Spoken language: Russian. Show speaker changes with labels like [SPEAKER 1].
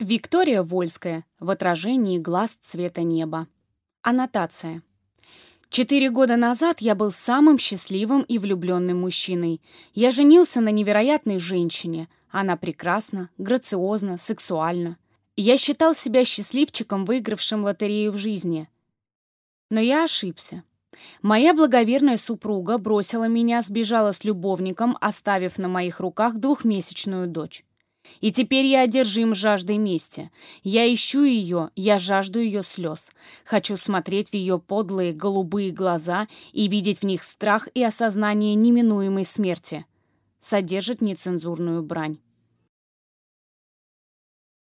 [SPEAKER 1] Виктория Вольская. В отражении глаз цвета неба. Аннотация. Четыре года назад я был самым счастливым и влюбленным мужчиной. Я женился на невероятной женщине. Она прекрасна, грациозна, сексуальна. Я считал себя счастливчиком, выигравшим лотерею в жизни. Но я ошибся. Моя благоверная супруга бросила меня, сбежала с любовником, оставив на моих руках двухмесячную дочь. И теперь я одержим жаждой мести. Я ищу ее, я жажду ее слез. Хочу смотреть в ее подлые голубые глаза и видеть в них страх и осознание неминуемой смерти. Содержит нецензурную брань.